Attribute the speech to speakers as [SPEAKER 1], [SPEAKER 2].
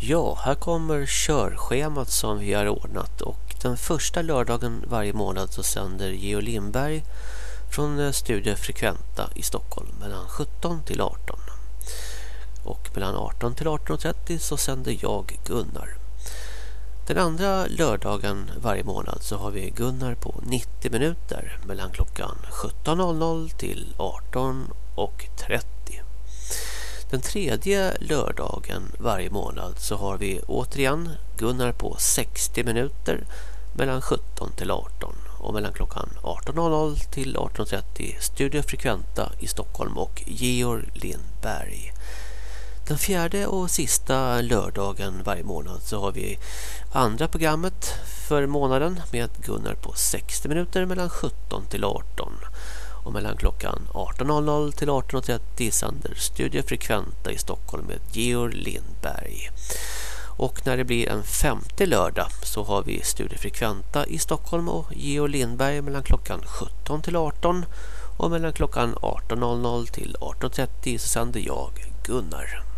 [SPEAKER 1] Ja, här kommer körschemat som vi har ordnat och den första lördagen varje månad så sänder Geo Lindberg från eh, Studio Frekventa i Stockholm mellan 17 till 18. Och mellan 18 till 18.30 så sänder jag Gunnar. Den andra lördagen varje månad så har vi Gunnar på 90 minuter mellan klockan 17.00 till 18.30. Den tredje lördagen varje månad så har vi återigen Gunnar på 60 minuter mellan 17 till 18 och mellan klockan 18.00 till 18.30 Studio Frekventa i Stockholm och Georg Lindberg. Den fjärde och sista lördagen varje månad så har vi andra programmet för månaden med Gunnar på 60 minuter mellan 17 till 18 och mellan klockan 18.00 till 18.30 sänder Studio Frekventa i Stockholm med Georg Lindberg. Och när det blir en femte lördag så har vi Studio Frekventa i Stockholm och Georg Lindberg mellan klockan 17 till 18 och mellan klockan 18.00 till 18.30 så sänder jag Gunnar.